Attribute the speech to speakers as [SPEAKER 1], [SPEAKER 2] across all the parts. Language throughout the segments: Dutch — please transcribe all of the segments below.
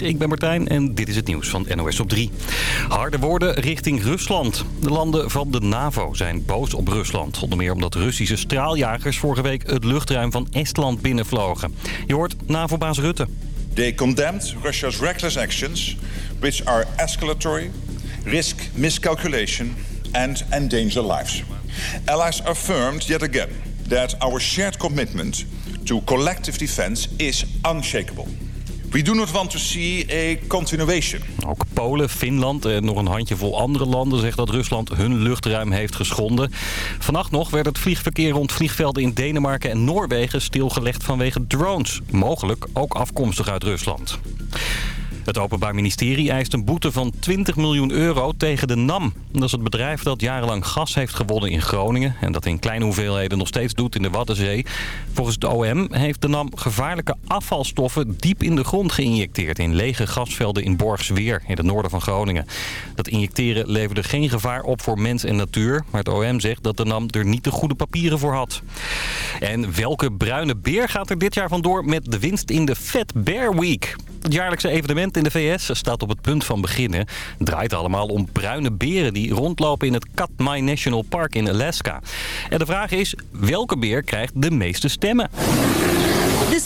[SPEAKER 1] Ik ben Martijn en dit is het nieuws van NOS op 3. Harde woorden richting Rusland. De landen van de NAVO zijn boos op Rusland. Onder meer omdat Russische straaljagers vorige week het luchtruim van Estland binnenvlogen. Je hoort NAVO-baas Rutte.
[SPEAKER 2] They condemned Russia's reckless actions, which are escalatory, risk miscalculation and endanger lives. Allies affirmed yet again that our shared commitment to collective defense is unshakable. We do not want to see a continuation.
[SPEAKER 1] Ook Polen, Finland en nog een handjevol andere landen zegt dat Rusland hun luchtruim heeft geschonden. Vannacht nog werd het vliegverkeer rond vliegvelden in Denemarken en Noorwegen stilgelegd vanwege drones. Mogelijk ook afkomstig uit Rusland. Het Openbaar Ministerie eist een boete van 20 miljoen euro tegen de NAM. Dat is het bedrijf dat jarenlang gas heeft gewonnen in Groningen... en dat in kleine hoeveelheden nog steeds doet in de Waddenzee. Volgens de OM heeft de NAM gevaarlijke afvalstoffen diep in de grond geïnjecteerd... in lege gasvelden in Borgsweer, in het noorden van Groningen. Dat injecteren leverde geen gevaar op voor mens en natuur... maar het OM zegt dat de NAM er niet de goede papieren voor had. En welke bruine beer gaat er dit jaar vandoor met de winst in de Fat Bear Week? Het jaarlijkse evenement in de VS staat op het punt van beginnen. Draait allemaal om bruine beren die rondlopen in het Katmai National Park in Alaska. En de vraag is, welke beer krijgt de meeste stemmen?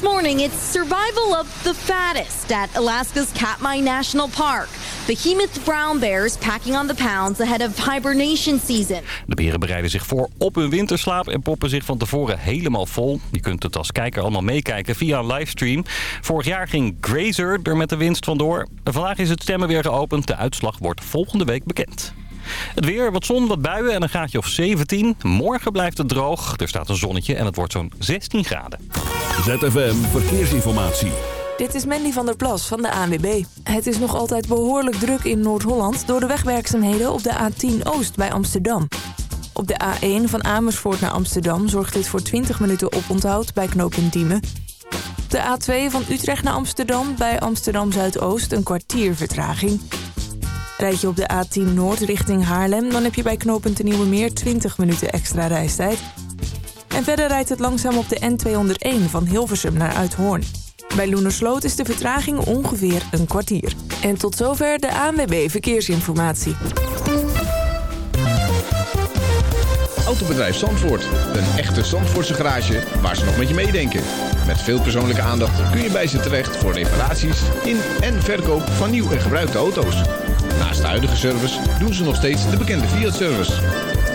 [SPEAKER 3] Morning, it's survival of the fattest at Alaska's Katmai National Park. Behemoth brown bears packing on the pounds ahead of hibernation season.
[SPEAKER 1] De beren bereiden zich voor op hun winterslaap en poppen zich van tevoren helemaal vol. Je kunt het als kijker allemaal meekijken via een livestream. Vorig jaar ging Grazer er met de winst vandoor. Vandaag is het stemmen weer geopend. De uitslag wordt volgende week bekend. Het weer, wat zon, wat buien en een gaatje of 17. Morgen blijft het droog. Er staat een zonnetje en het wordt zo'n 16 graden.
[SPEAKER 4] ZFM Verkeersinformatie.
[SPEAKER 5] Dit is Mandy van der Plas van de ANWB. Het is nog altijd behoorlijk druk in Noord-Holland... door de wegwerkzaamheden op de A10 Oost bij Amsterdam. Op de A1 van Amersfoort naar Amsterdam... zorgt dit voor 20 minuten oponthoud bij knooppunt Diemen. De A2 van Utrecht naar Amsterdam bij Amsterdam Zuidoost... een kwartier vertraging. Rijd je op de A10 Noord richting Haarlem... dan heb je bij knooppunt de Nieuwe Meer 20 minuten extra reistijd. En verder rijdt het langzaam op de N201 van Hilversum naar Uithoorn. Bij Loenersloot is de vertraging ongeveer een kwartier. En tot zover de ANWB Verkeersinformatie.
[SPEAKER 6] Autobedrijf Zandvoort. Een echte Zandvoortse garage waar ze nog met je meedenken. Met veel persoonlijke aandacht kun je bij ze terecht voor reparaties in en verkoop van nieuw en gebruikte auto's. Naast de huidige service doen ze nog steeds de bekende Fiat-service.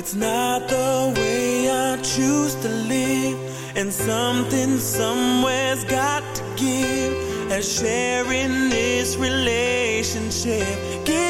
[SPEAKER 7] It's not the way I choose to live, and something somewhere's got to give. As sharing this relationship gets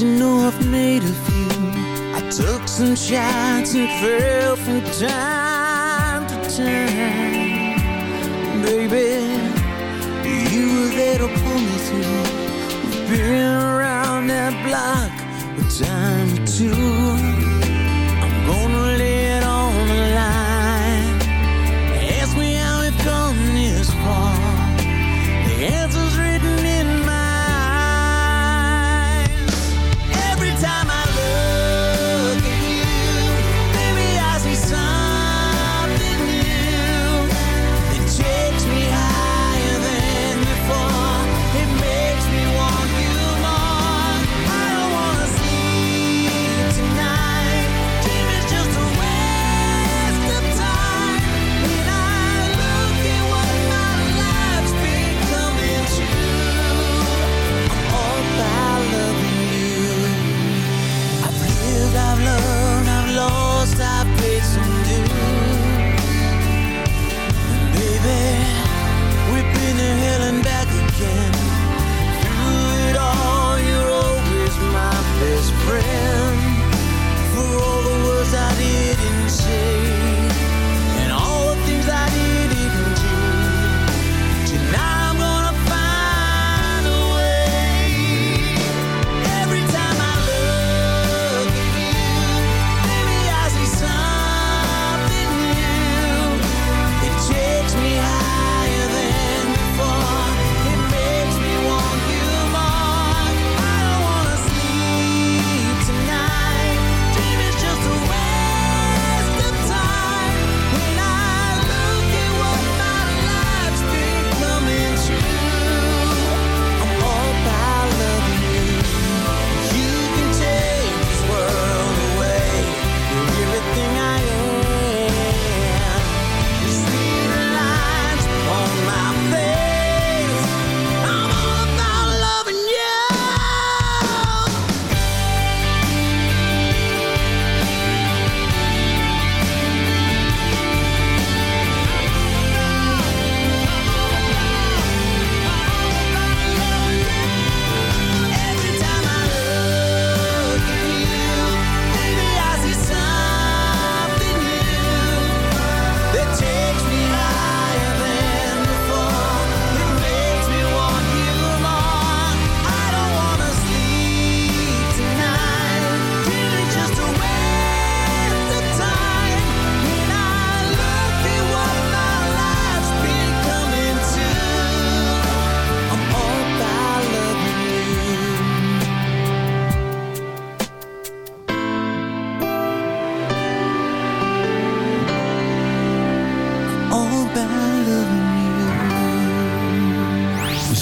[SPEAKER 8] You know I've made a few I took some shots and fell from time to time, baby. You were there to pull me through. We've been around that block a time or two.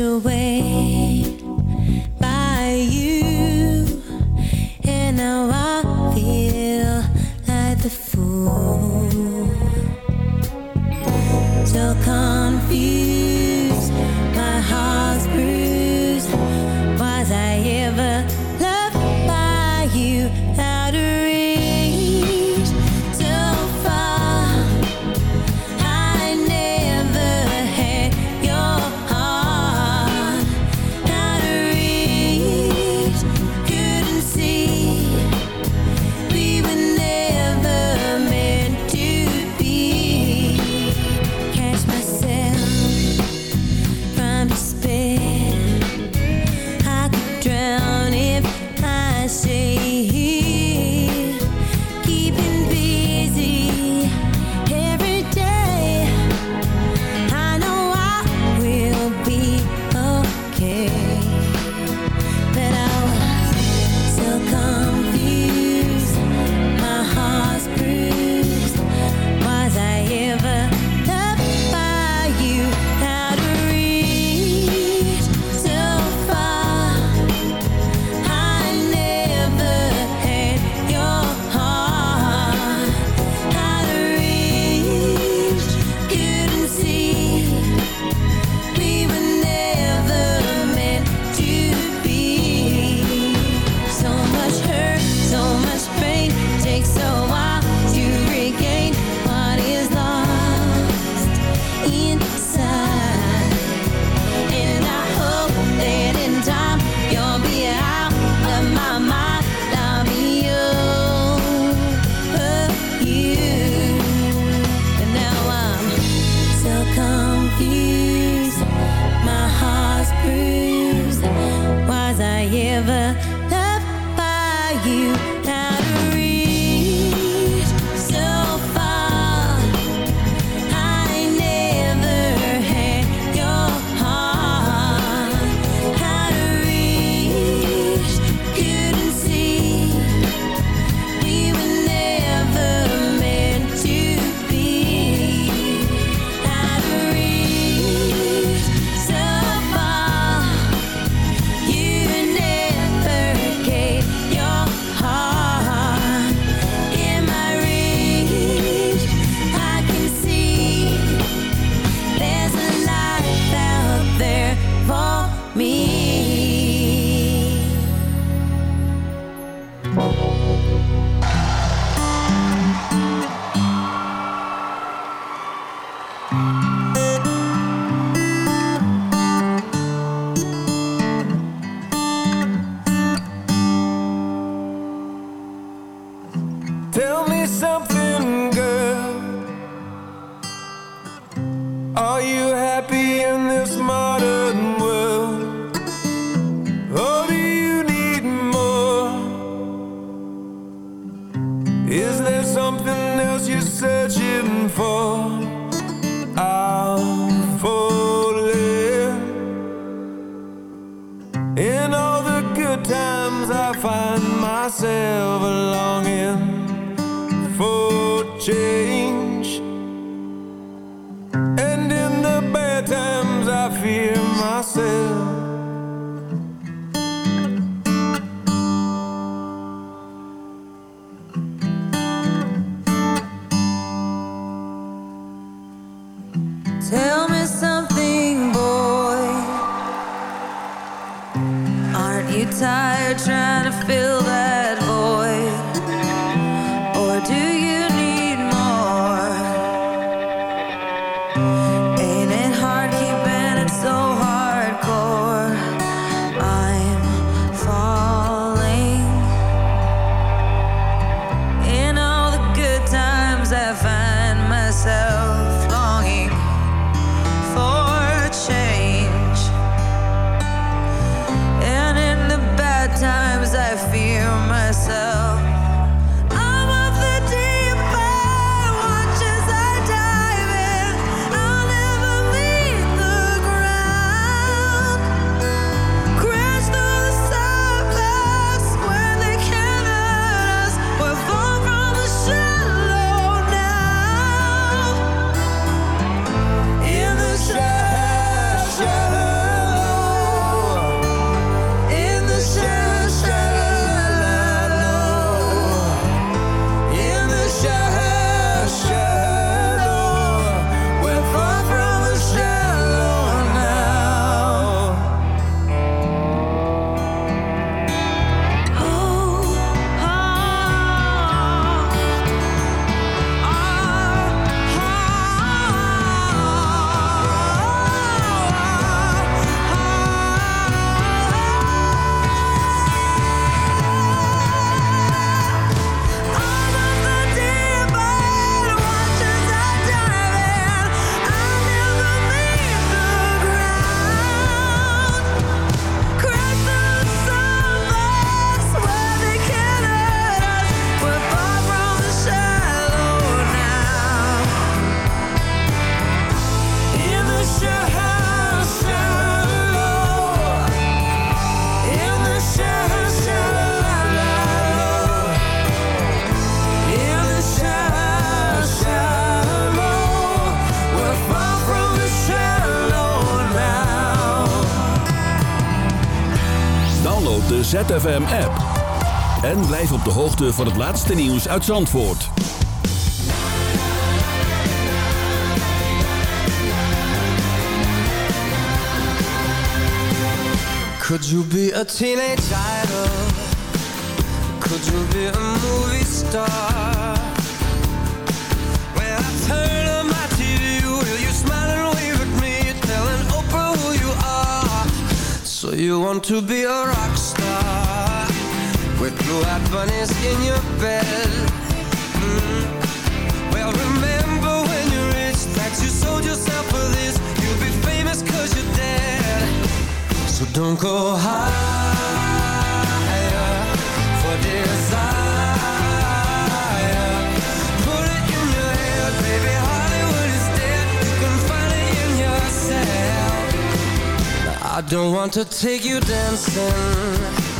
[SPEAKER 9] Away myself
[SPEAKER 4] ZFM-app. En blijf op de hoogte van het laatste nieuws uit Zandvoort.
[SPEAKER 10] Could you be a teenage idol? Could you be a movie star? When I turn on my TV, will you smile and wave at me, telling Oprah who you are? So you want to be a rock with blue-eyed bunnies in your bed? Mm. Well, remember when you reached that you sold yourself for this. You'll be famous cause you're dead. So don't go higher for desire. Put it in your head, baby. Hollywood is dead. You can find it in yourself. I don't want to take you dancing.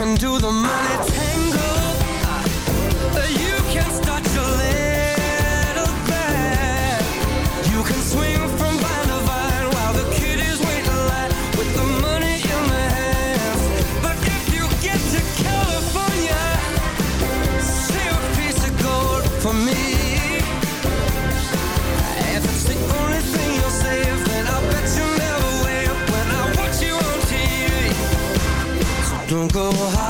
[SPEAKER 10] can do the money
[SPEAKER 11] go high.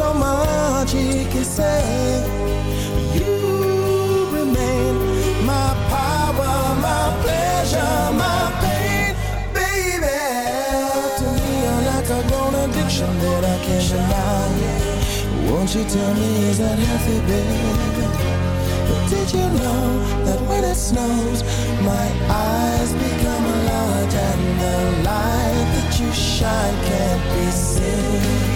[SPEAKER 11] so much he can say. You remain my power, my pleasure, my pain, baby. Talk to me, you're like a grown addiction that I can't deny. Won't you tell me is that healthy, baby? But did you know that when it snows, my eyes become a and the light that you shine can't be seen.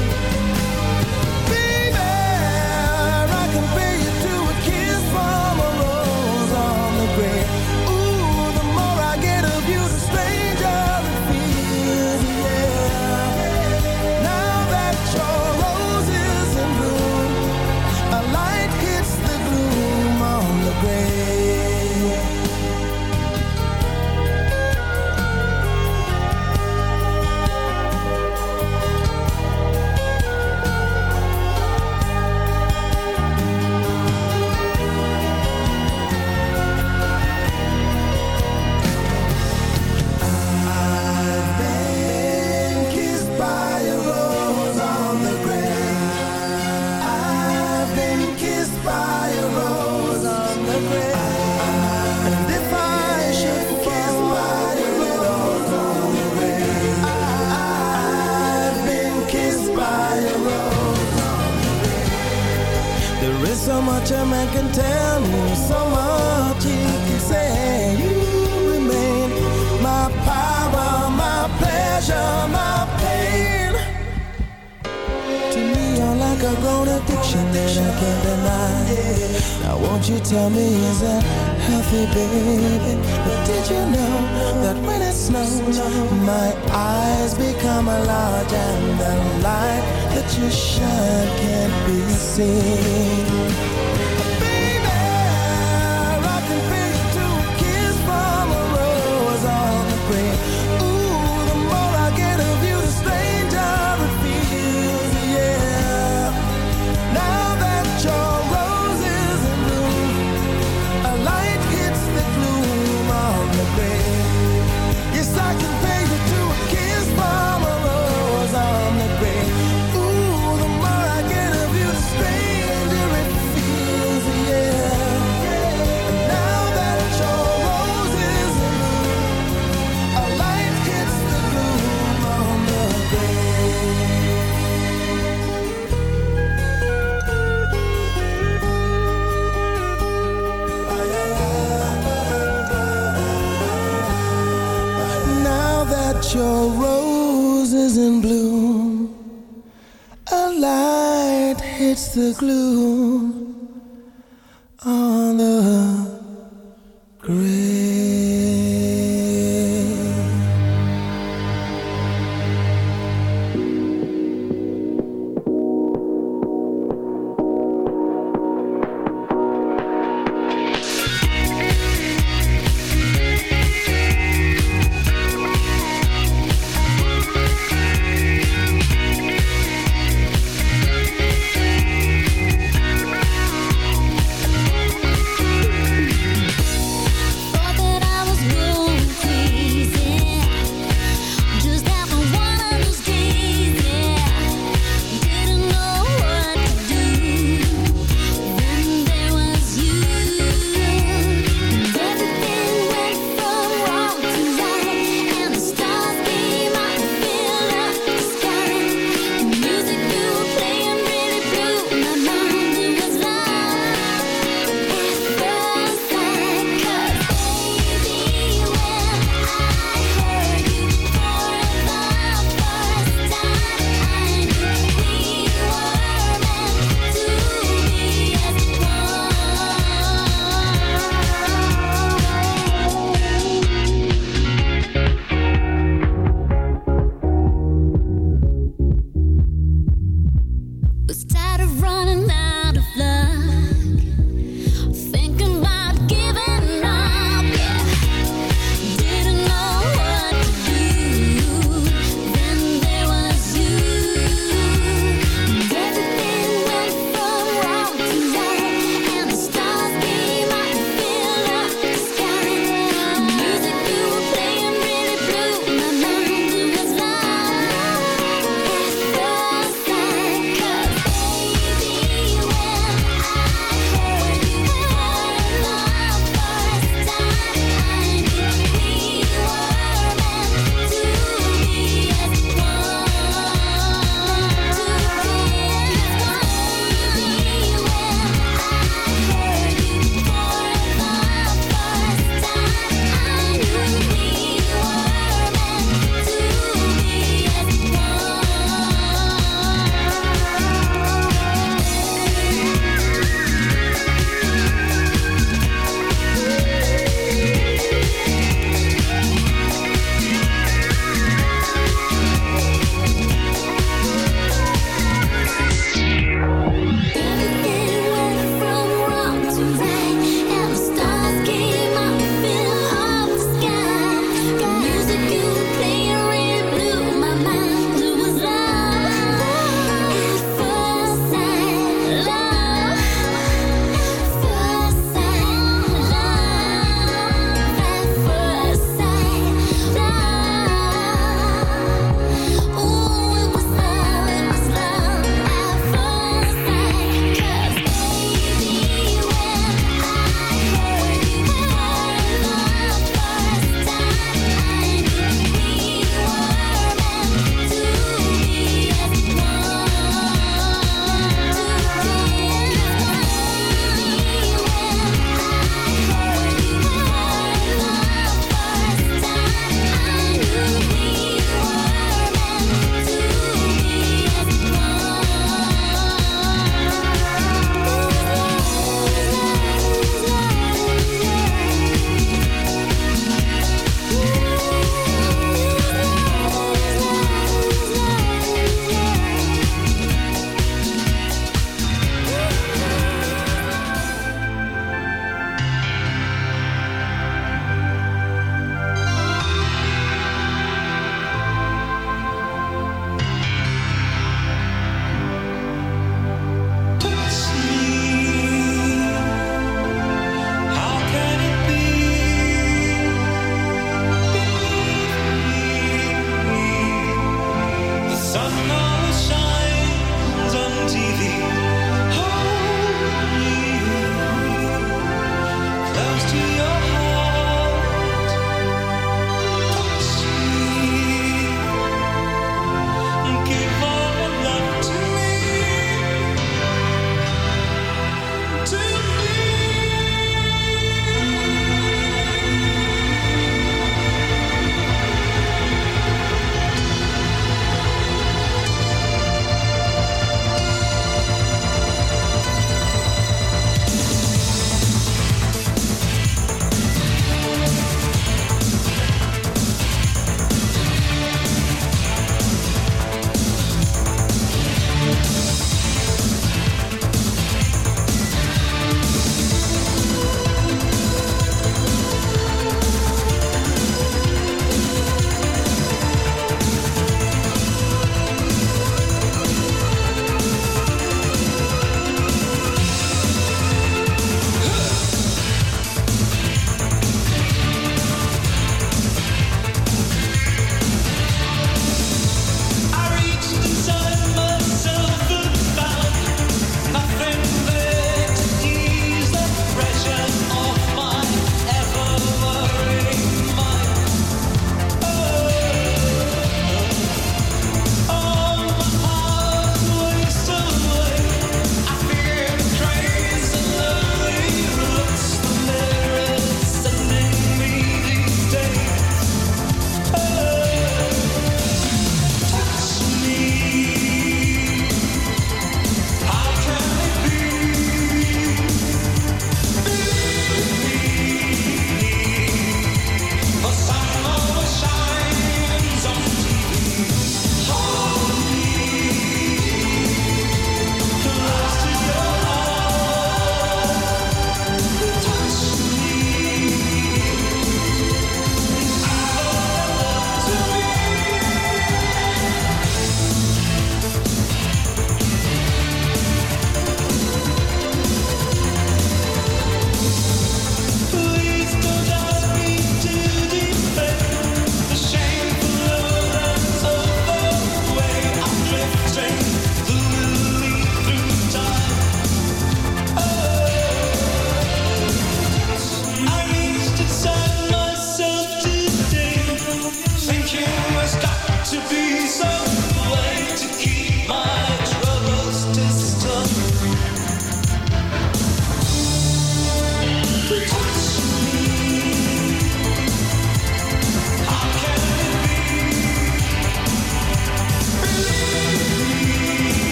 [SPEAKER 11] the glue.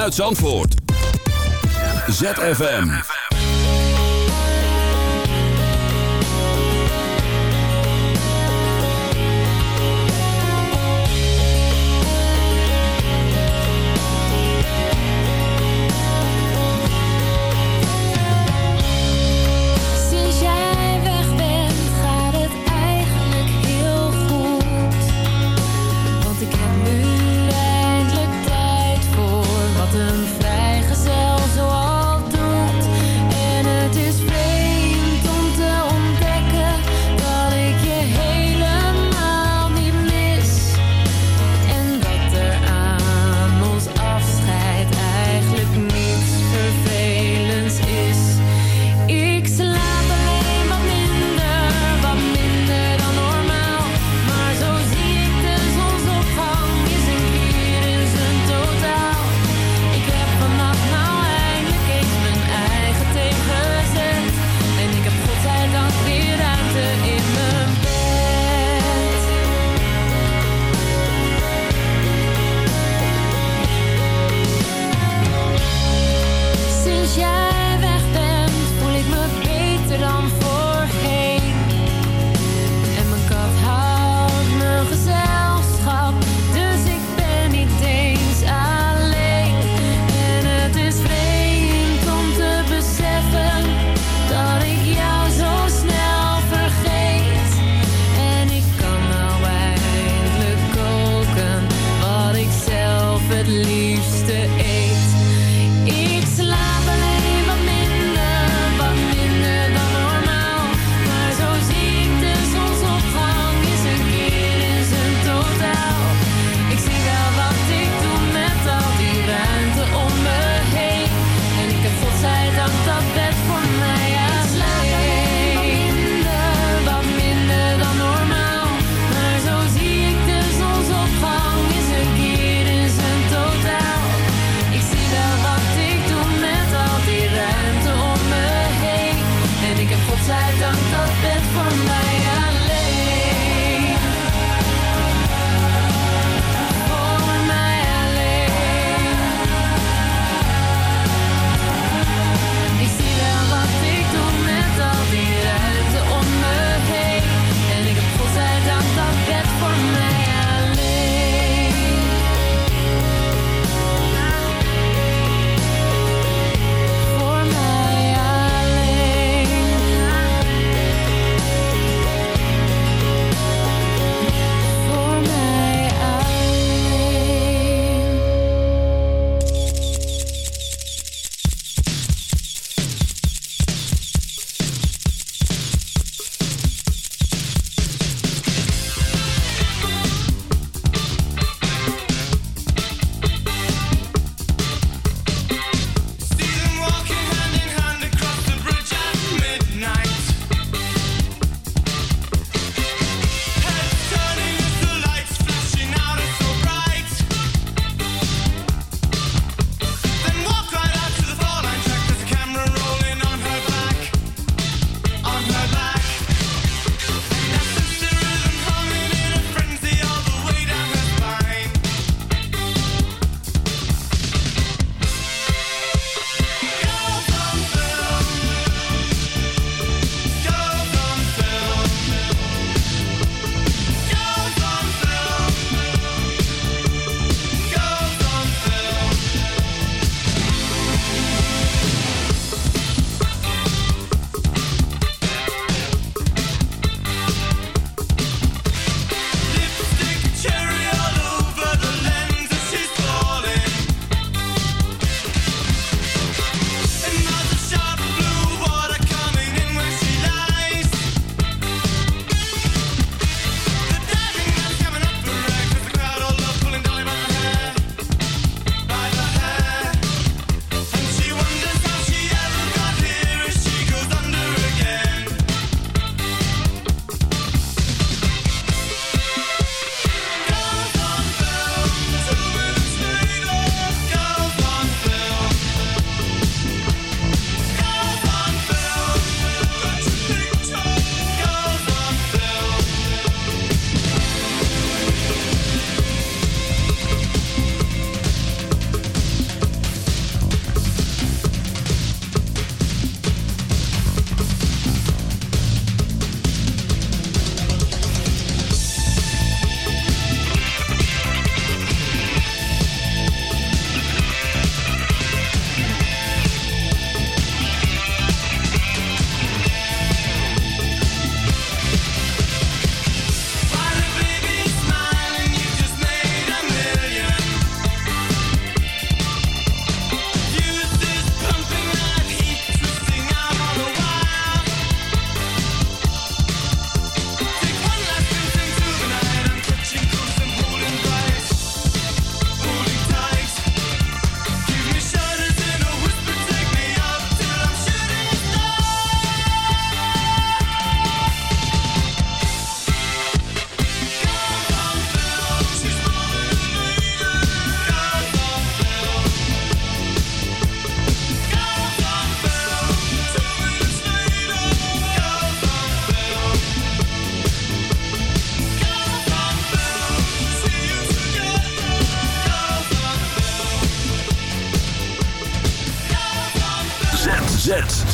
[SPEAKER 9] Vanuit Zandvoort. ZFM.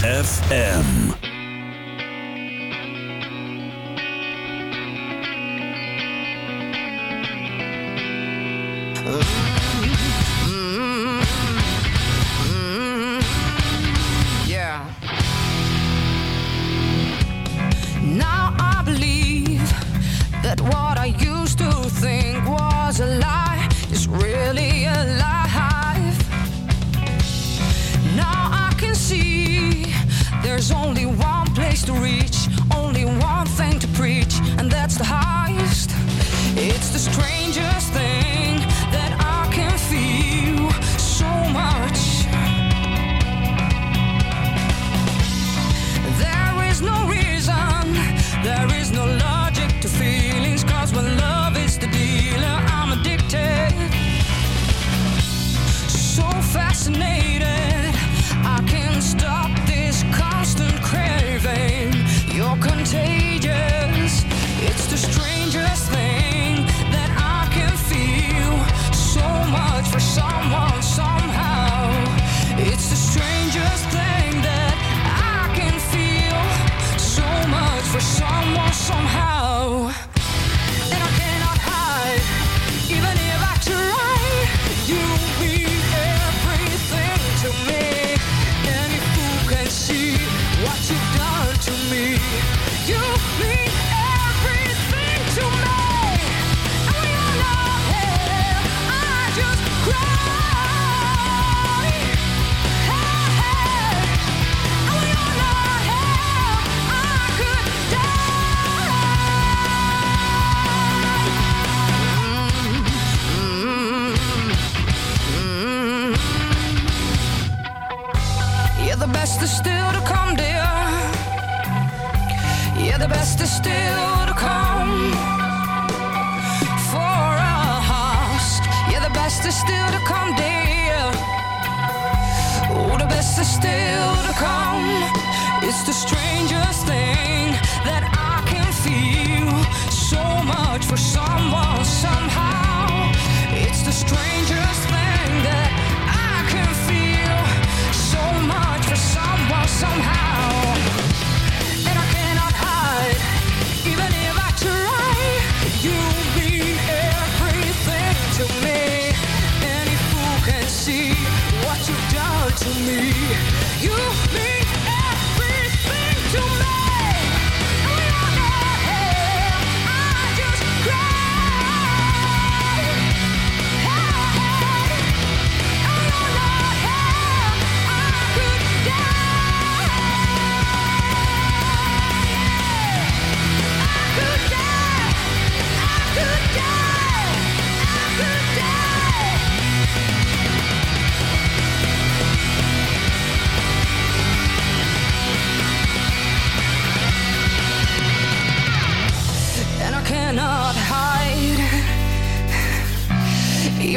[SPEAKER 12] ZFM.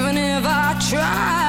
[SPEAKER 7] Even if I try.